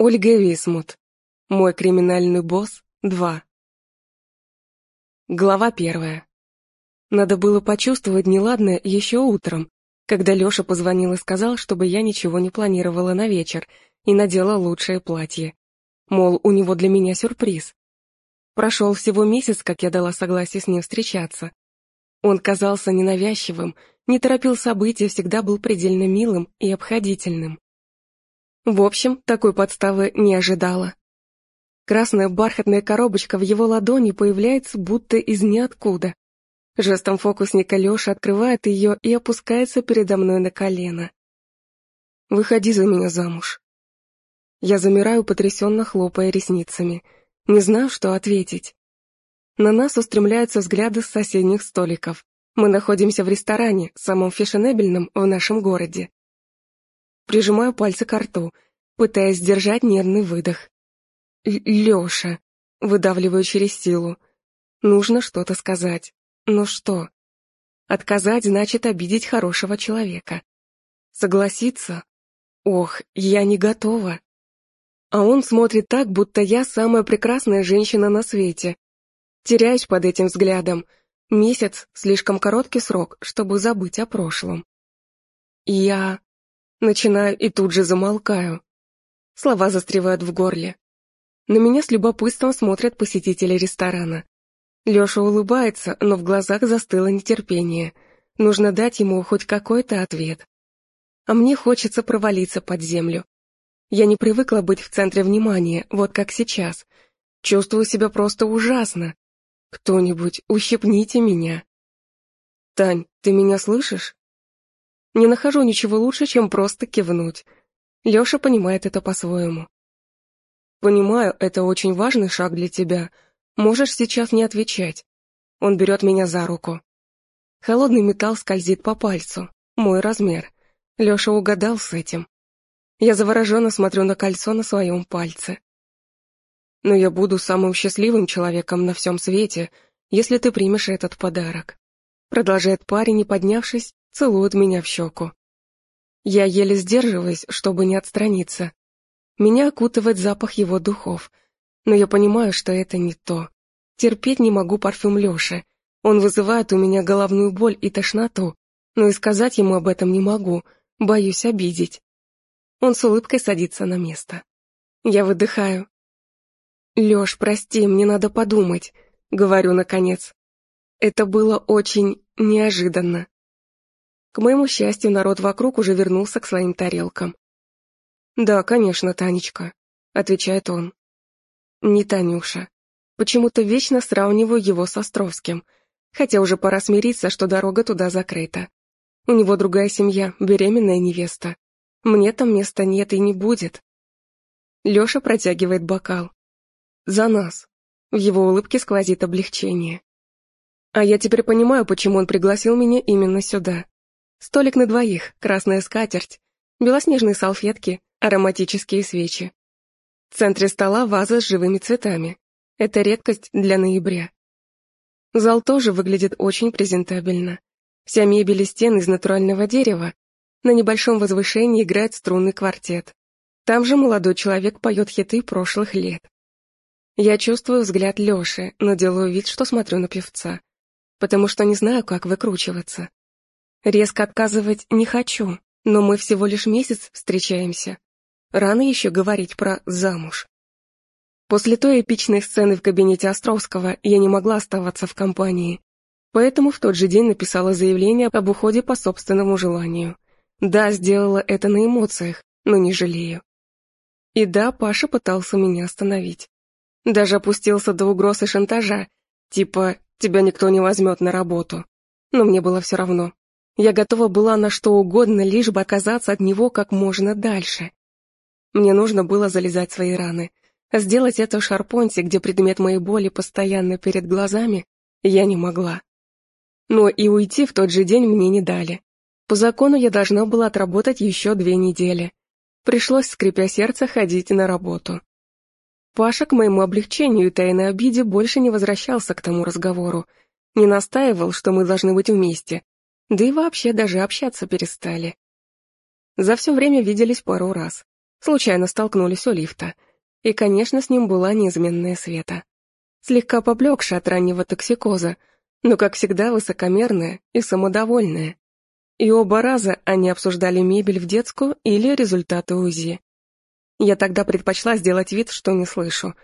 Ольга Висмут. Мой криминальный босс 2. Глава первая. Надо было почувствовать неладное еще утром, когда Лёша позвонил и сказал, чтобы я ничего не планировала на вечер и надела лучшее платье. Мол, у него для меня сюрприз. Прошел всего месяц, как я дала согласие с ним встречаться. Он казался ненавязчивым, не торопил события, всегда был предельно милым и обходительным. В общем, такой подставы не ожидала. Красная бархатная коробочка в его ладони появляется будто из ниоткуда. Жестом фокусника Леша открывает ее и опускается передо мной на колено. «Выходи за меня замуж». Я замираю, потрясенно хлопая ресницами. Не знаю, что ответить. На нас устремляются взгляды с соседних столиков. Мы находимся в ресторане, самом фешенебельном в нашем городе. Прижимаю пальцы к рту, пытаясь сдержать нервный выдох. Лёша, выдавливаю через силу. Нужно что-то сказать. Но что? Отказать значит обидеть хорошего человека. Согласиться? Ох, я не готова. А он смотрит так, будто я самая прекрасная женщина на свете. Теряюсь под этим взглядом. Месяц — слишком короткий срок, чтобы забыть о прошлом. Я Начинаю и тут же замолкаю. Слова застревают в горле. На меня с любопытством смотрят посетители ресторана. Лёша улыбается, но в глазах застыло нетерпение. Нужно дать ему хоть какой-то ответ. А мне хочется провалиться под землю. Я не привыкла быть в центре внимания, вот как сейчас. Чувствую себя просто ужасно. Кто-нибудь, ущипните меня. Тань, ты меня слышишь? Не нахожу ничего лучше, чем просто кивнуть. Лёша понимает это по-своему. Понимаю, это очень важный шаг для тебя. Можешь сейчас не отвечать. Он берет меня за руку. Холодный металл скользит по пальцу. Мой размер. Лёша угадал с этим. Я завороженно смотрю на кольцо на своем пальце. Но я буду самым счастливым человеком на всем свете, если ты примешь этот подарок. Продолжает парень, не поднявшись целует меня в щеку. Я еле сдерживаюсь, чтобы не отстраниться. Меня окутывает запах его духов, но я понимаю, что это не то. Терпеть не могу парфюм Лёши. Он вызывает у меня головную боль и тошноту, но и сказать ему об этом не могу, боюсь обидеть. Он с улыбкой садится на место. Я выдыхаю. «Лёш, прости, мне надо подумать», — говорю наконец. Это было очень неожиданно. К моему счастью, народ вокруг уже вернулся к своим тарелкам. «Да, конечно, Танечка», — отвечает он. «Не Танюша. Почему-то вечно сравниваю его с Островским, хотя уже пора смириться, что дорога туда закрыта. У него другая семья, беременная невеста. Мне там места нет и не будет». Лёша протягивает бокал. «За нас». В его улыбке сквозит облегчение. А я теперь понимаю, почему он пригласил меня именно сюда. Столик на двоих, красная скатерть, белоснежные салфетки, ароматические свечи. В центре стола ваза с живыми цветами. Это редкость для ноября. Зал тоже выглядит очень презентабельно. Вся мебель и стены из натурального дерева. На небольшом возвышении играет струнный квартет. Там же молодой человек поет хиты прошлых лет. Я чувствую взгляд Лёши, но делаю вид, что смотрю на певца, потому что не знаю, как выкручиваться. Резко отказывать не хочу, но мы всего лишь месяц встречаемся. Рано еще говорить про замуж. После той эпичной сцены в кабинете Островского я не могла оставаться в компании, поэтому в тот же день написала заявление об уходе по собственному желанию. Да, сделала это на эмоциях, но не жалею. И да, Паша пытался меня остановить. Даже опустился до угроз и шантажа, типа «тебя никто не возьмет на работу». Но мне было все равно. Я готова была на что угодно, лишь бы оказаться от него как можно дальше. Мне нужно было залезать свои раны. Сделать это в шарпонте, где предмет моей боли постоянно перед глазами, я не могла. Но и уйти в тот же день мне не дали. По закону я должна была отработать еще две недели. Пришлось, скрипя сердце, ходить на работу. Паша к моему облегчению и тайной обиде больше не возвращался к тому разговору, не настаивал, что мы должны быть вместе, да и вообще даже общаться перестали. За все время виделись пару раз. Случайно столкнулись у лифта. И, конечно, с ним была неизменная Света. Слегка поблекшая от раннего токсикоза, но, как всегда, высокомерная и самодовольная. И оба раза они обсуждали мебель в детскую или результаты УЗИ. Я тогда предпочла сделать вид, что не слышу,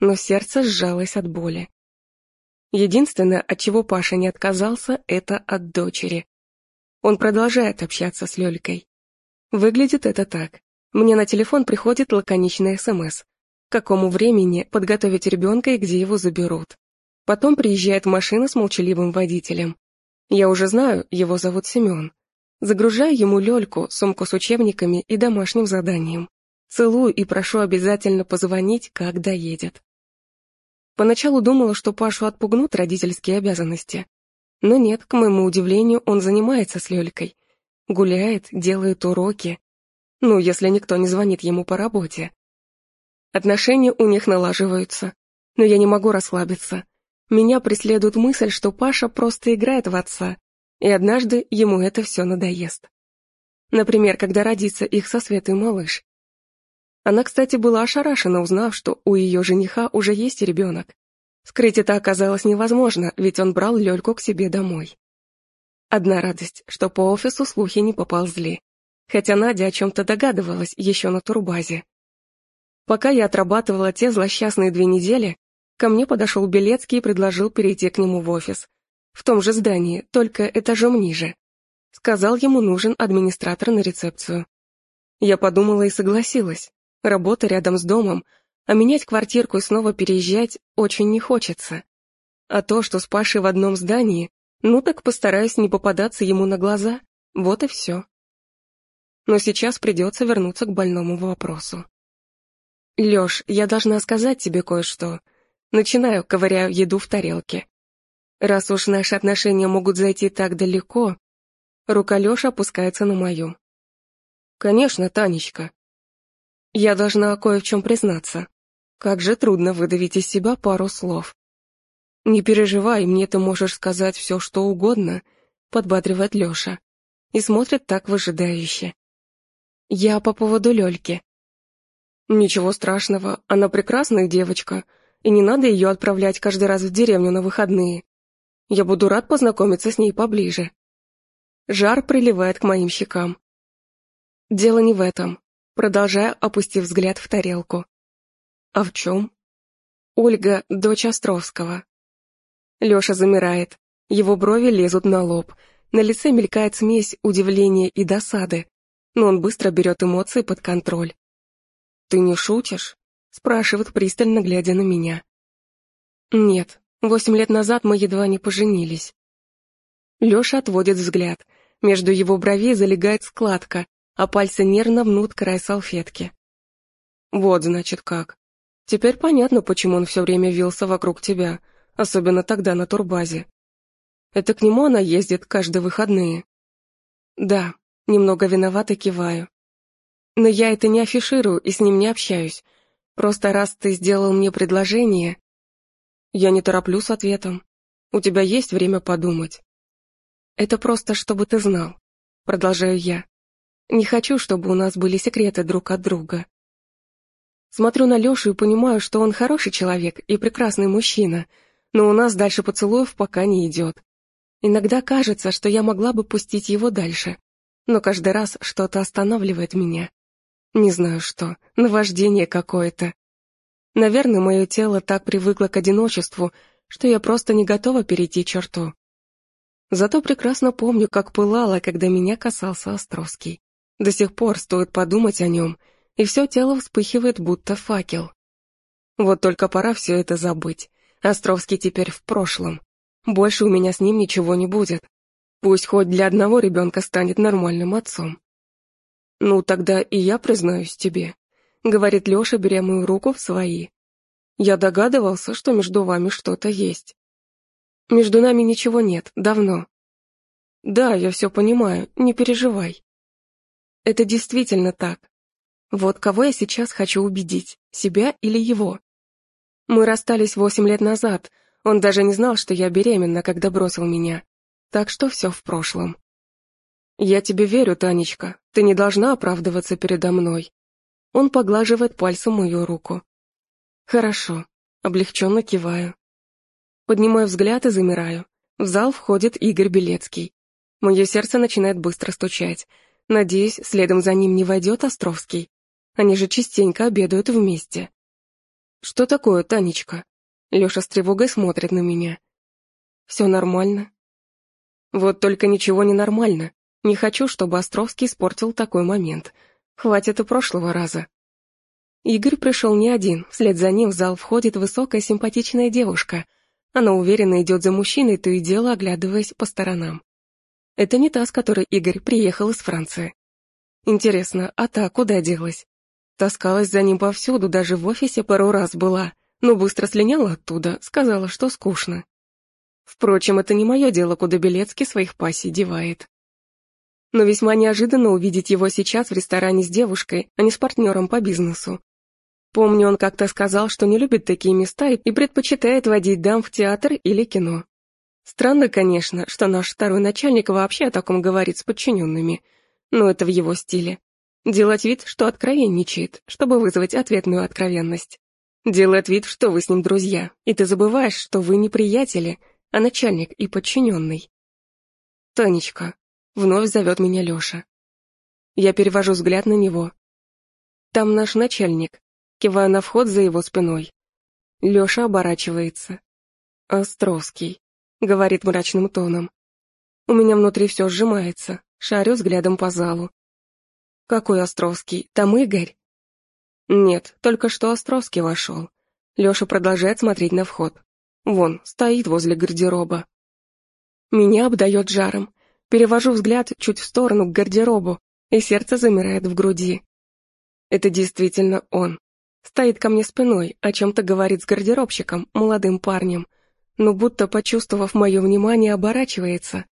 но сердце сжалось от боли. Единственное, от чего Паша не отказался, это от дочери. Он продолжает общаться с Лёлькой. Выглядит это так. Мне на телефон приходит лаконичный СМС. К какому времени подготовить ребенка и где его заберут. Потом приезжает машина с молчаливым водителем. Я уже знаю, его зовут Семен. Загружаю ему Лёльку, сумку с учебниками и домашним заданием. Целую и прошу обязательно позвонить, когда едет. Поначалу думала, что Пашу отпугнут родительские обязанности. Но нет, к моему удивлению, он занимается с Лёлькой. Гуляет, делает уроки. Ну, если никто не звонит ему по работе. Отношения у них налаживаются. Но я не могу расслабиться. Меня преследует мысль, что Паша просто играет в отца, и однажды ему это все надоест. Например, когда родится их со Светой малыш. Она, кстати, была ошарашена, узнав, что у ее жениха уже есть ребенок. Скрыть это оказалось невозможно, ведь он брал Лёльку к себе домой. Одна радость, что по офису слухи не поползли, хотя Надя о чем-то догадывалась еще на турбазе. Пока я отрабатывала те злосчастные две недели, ко мне подошел Белецкий и предложил перейти к нему в офис. В том же здании, только этажом ниже. Сказал, ему нужен администратор на рецепцию. Я подумала и согласилась. Работа рядом с домом, а менять квартирку и снова переезжать очень не хочется. А то, что с Пашей в одном здании, ну так постараюсь не попадаться ему на глаза, вот и все. Но сейчас придется вернуться к больному вопросу. Лёш, я должна сказать тебе кое-что. Начинаю, ковыряю еду в тарелке. Раз уж наши отношения могут зайти так далеко, рука Лёши опускается на мою. Конечно, Танечка, я должна кое в чем признаться. Как же трудно выдавить из себя пару слов. «Не переживай, мне ты можешь сказать все, что угодно», — подбадривает Леша. И смотрит так выжидающе. «Я по поводу Лёльки». «Ничего страшного, она прекрасная девочка, и не надо ее отправлять каждый раз в деревню на выходные. Я буду рад познакомиться с ней поближе». Жар приливает к моим щекам. Дело не в этом продолжая опустив взгляд в тарелку. «А в чем?» «Ольга, дочь Островского». Леша замирает, его брови лезут на лоб, на лице мелькает смесь удивления и досады, но он быстро берет эмоции под контроль. «Ты не шутишь?» — спрашивает, пристально глядя на меня. «Нет, восемь лет назад мы едва не поженились». Леша отводит взгляд, между его бровей залегает складка, а пальцы нервно мнут край салфетки. Вот, значит, как. Теперь понятно, почему он все время вился вокруг тебя, особенно тогда на турбазе. Это к нему она ездит каждые выходные. Да, немного виновато киваю. Но я это не афиширую и с ним не общаюсь. Просто раз ты сделал мне предложение... Я не тороплю с ответом. У тебя есть время подумать. Это просто, чтобы ты знал. Продолжаю я. Не хочу, чтобы у нас были секреты друг от друга. Смотрю на Лешу и понимаю, что он хороший человек и прекрасный мужчина, но у нас дальше поцелуев пока не идет. Иногда кажется, что я могла бы пустить его дальше, но каждый раз что-то останавливает меня. Не знаю что, наваждение какое-то. Наверное, мое тело так привыкло к одиночеству, что я просто не готова перейти черту. Зато прекрасно помню, как пылала, когда меня касался Островский. До сих пор стоит подумать о нем, и все тело вспыхивает, будто факел. Вот только пора все это забыть. Островский теперь в прошлом. Больше у меня с ним ничего не будет. Пусть хоть для одного ребенка станет нормальным отцом. «Ну, тогда и я признаюсь тебе», — говорит Леша, беря мою руку в свои. «Я догадывался, что между вами что-то есть». «Между нами ничего нет, давно». «Да, я все понимаю, не переживай». Это действительно так. Вот кого я сейчас хочу убедить, себя или его? Мы расстались восемь лет назад, он даже не знал, что я беременна, когда бросил меня. Так что все в прошлом. Я тебе верю, Танечка, ты не должна оправдываться передо мной. Он поглаживает пальцем мою руку. Хорошо, облегченно киваю. Поднимаю взгляд и замираю. В зал входит Игорь Белецкий. Мое сердце начинает быстро стучать. Надеюсь, следом за ним не войдет Островский. Они же частенько обедают вместе. «Что такое, Танечка?» Леша с тревогой смотрит на меня. «Все нормально?» «Вот только ничего не нормально. Не хочу, чтобы Островский испортил такой момент. Хватит и прошлого раза». Игорь пришел не один, вслед за ним в зал входит высокая симпатичная девушка. Она уверенно идет за мужчиной, то и дело оглядываясь по сторонам. Это не та, с которой Игорь приехал из Франции. Интересно, а та куда делась? Таскалась за ним повсюду, даже в офисе пару раз была, но быстро слиняла оттуда, сказала, что скучно. Впрочем, это не мое дело, куда Белецкий своих пассий девает. Но весьма неожиданно увидеть его сейчас в ресторане с девушкой, а не с партнером по бизнесу. Помню, он как-то сказал, что не любит такие места и предпочитает водить дам в театр или кино. Странно, конечно, что наш второй начальник вообще о таком говорит с подчиненными, но это в его стиле. Делать вид, что откровенничает, чтобы вызвать ответную откровенность. Делает вид, что вы с ним друзья, и ты забываешь, что вы не приятели, а начальник и подчиненный. «Танечка», — вновь зовет меня Леша. Я перевожу взгляд на него. Там наш начальник, киваю на вход за его спиной. Леша оборачивается. «Островский», — говорит мрачным тоном. У меня внутри все сжимается, шарю взглядом по залу. «Какой Островский? Там Игорь?» «Нет, только что Островский вошел». Леша продолжает смотреть на вход. Вон, стоит возле гардероба. Меня обдает жаром. Перевожу взгляд чуть в сторону к гардеробу, и сердце замирает в груди. Это действительно он. Стоит ко мне спиной, о чем-то говорит с гардеробщиком, молодым парнем, но будто, почувствовав мое внимание, оборачивается.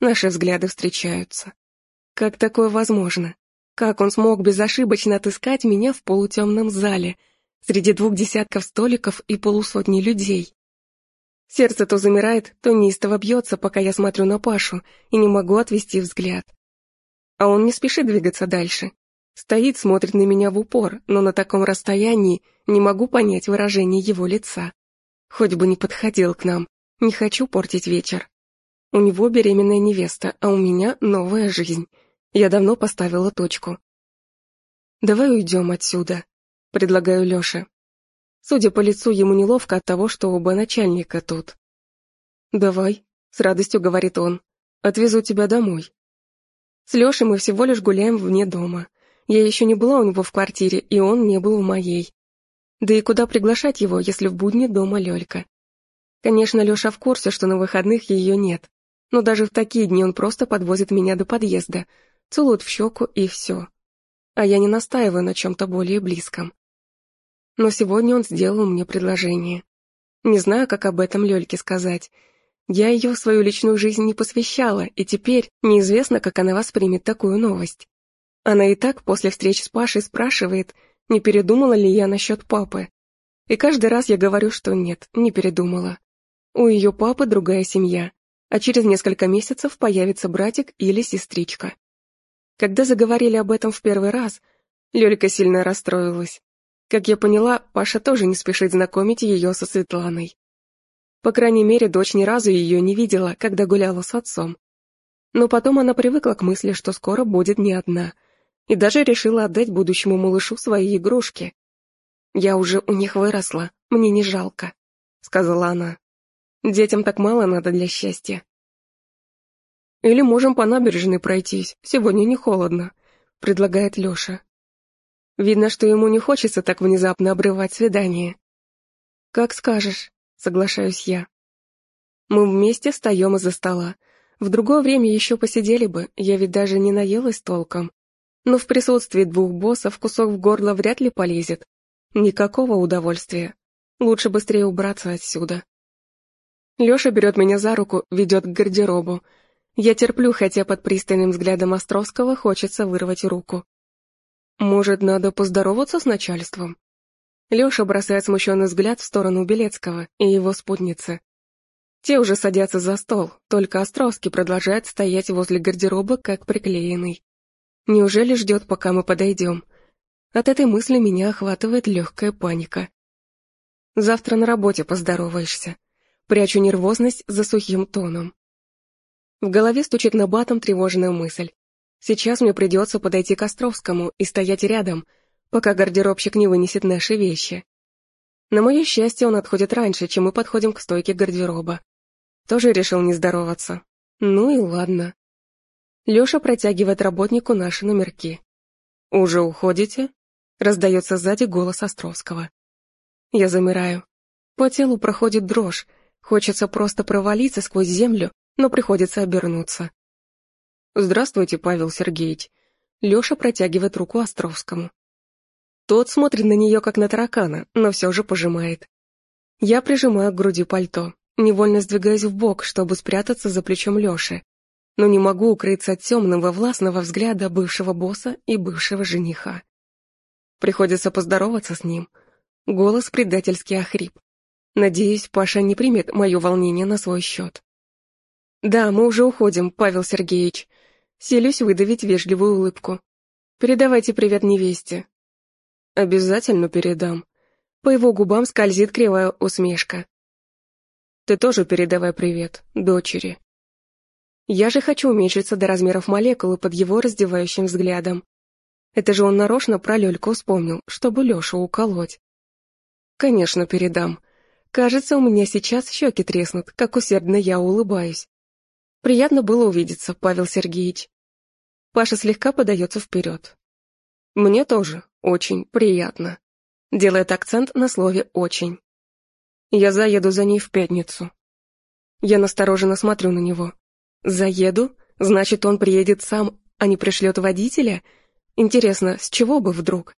Наши взгляды встречаются. Как такое возможно? Как он смог безошибочно отыскать меня в полутемном зале, среди двух десятков столиков и полусотни людей? Сердце то замирает, то неистово бьется, пока я смотрю на Пашу и не могу отвести взгляд. А он не спешит двигаться дальше, Стоит, смотрит на меня в упор, но на таком расстоянии не могу понять выражение его лица. Хоть бы не подходил к нам, не хочу портить вечер. У него беременная невеста, а у меня новая жизнь. Я давно поставила точку. «Давай уйдем отсюда», — предлагаю Лёше. Судя по лицу, ему неловко от того, что оба начальника тут. «Давай», — с радостью говорит он, — «отвезу тебя домой». С Лёшей мы всего лишь гуляем вне дома. Я еще не была у него в квартире, и он не был в моей. Да и куда приглашать его, если в будни дома Лёлька? Конечно, Лёша в курсе, что на выходных ее нет. Но даже в такие дни он просто подвозит меня до подъезда, целует в щеку и все. А я не настаиваю на чем-то более близком. Но сегодня он сделал мне предложение. Не знаю, как об этом Лёльке сказать. Я ее в свою личную жизнь не посвящала, и теперь неизвестно, как она воспримет такую новость. Она и так после встреч с Пашей спрашивает, не передумала ли я насчет папы. И каждый раз я говорю, что нет, не передумала. У ее папы другая семья, а через несколько месяцев появится братик или сестричка. Когда заговорили об этом в первый раз, Лёлька сильно расстроилась. Как я поняла, Паша тоже не спешит знакомить ее со Светланой. По крайней мере, дочь ни разу ее не видела, когда гуляла с отцом. Но потом она привыкла к мысли, что скоро будет не одна — и даже решила отдать будущему малышу свои игрушки. «Я уже у них выросла, мне не жалко», — сказала она. «Детям так мало надо для счастья». «Или можем по набережной пройтись, сегодня не холодно», — предлагает Лёша. Видно, что ему не хочется так внезапно обрывать свидание. «Как скажешь», — соглашаюсь я. Мы вместе встаем из-за стола. В другое время еще посидели бы, я ведь даже не наелась толком но в присутствии двух боссов кусок в горло вряд ли полезет. Никакого удовольствия. Лучше быстрее убраться отсюда. Лёша берет меня за руку, ведет к гардеробу. Я терплю, хотя под пристальным взглядом Островского хочется вырвать руку. Может, надо поздороваться с начальством? Лёша бросает смущенный взгляд в сторону Белецкого и его спутницы. Те уже садятся за стол, только Островский продолжает стоять возле гардероба, как приклеенный. Неужели ждет, пока мы подойдем? От этой мысли меня охватывает легкая паника. Завтра на работе поздороваешься. Прячу нервозность за сухим тоном. В голове стучит на батом тревожная мысль. Сейчас мне придется подойти к Островскому и стоять рядом, пока гардеробщик не вынесет наши вещи. На мое счастье, он отходит раньше, чем мы подходим к стойке гардероба. Тоже решил не здороваться. Ну и ладно. Лёша протягивает работнику наши номерки. «Уже уходите?» — раздается сзади голос Островского. Я замираю. По телу проходит дрожь, хочется просто провалиться сквозь землю, но приходится обернуться. «Здравствуйте, Павел Сергеевич». Лёша протягивает руку Островскому. Тот смотрит на нее как на таракана, но все же пожимает. Я прижимаю к груди пальто, невольно сдвигаясь в бок, чтобы спрятаться за плечом Лёши, но не могу укрыться от темного властного взгляда бывшего босса и бывшего жениха. Приходится поздороваться с ним. Голос предательски охрип. Надеюсь, Паша не примет мое волнение на свой счет. «Да, мы уже уходим, Павел Сергеевич», Селюсь выдавить вежливую улыбку. «Передавайте привет невесте». «Обязательно передам». По его губам скользит кривая усмешка. «Ты тоже передавай привет, дочери». Я же хочу уменьшиться до размеров молекулы под его раздевающим взглядом. Это же он нарочно про Лёльку вспомнил, чтобы Лёшу уколоть. Конечно, передам. Кажется, у меня сейчас щеки треснут, как усердно я улыбаюсь. Приятно было увидеться, Павел Сергеевич. Паша слегка подается вперед. Мне тоже очень приятно. Делает акцент на слове «очень». Я заеду за ней в пятницу. Я настороженно смотрю на него. Заеду? Значит, он приедет сам, а не пришлет водителя? Интересно, с чего бы вдруг?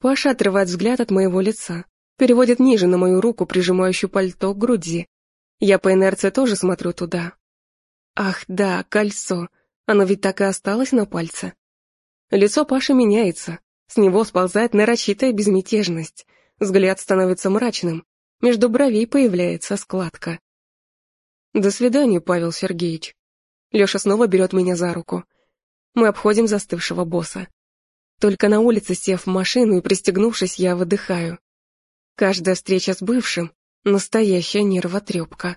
Паша отрывает взгляд от моего лица, переводит ниже на мою руку, прижимающую пальто к груди. Я по инерции тоже смотрю туда, Ах, да, кольцо. Оно ведь так и осталось на пальце. Лицо Паши меняется. С него сползает нарочитая безмятежность. Взгляд становится мрачным. Между бровей появляется складка. «До свидания, Павел Сергеевич». Леша снова берет меня за руку. Мы обходим застывшего босса. Только на улице, сев в машину и пристегнувшись, я выдыхаю. Каждая встреча с бывшим — настоящая нервотрепка.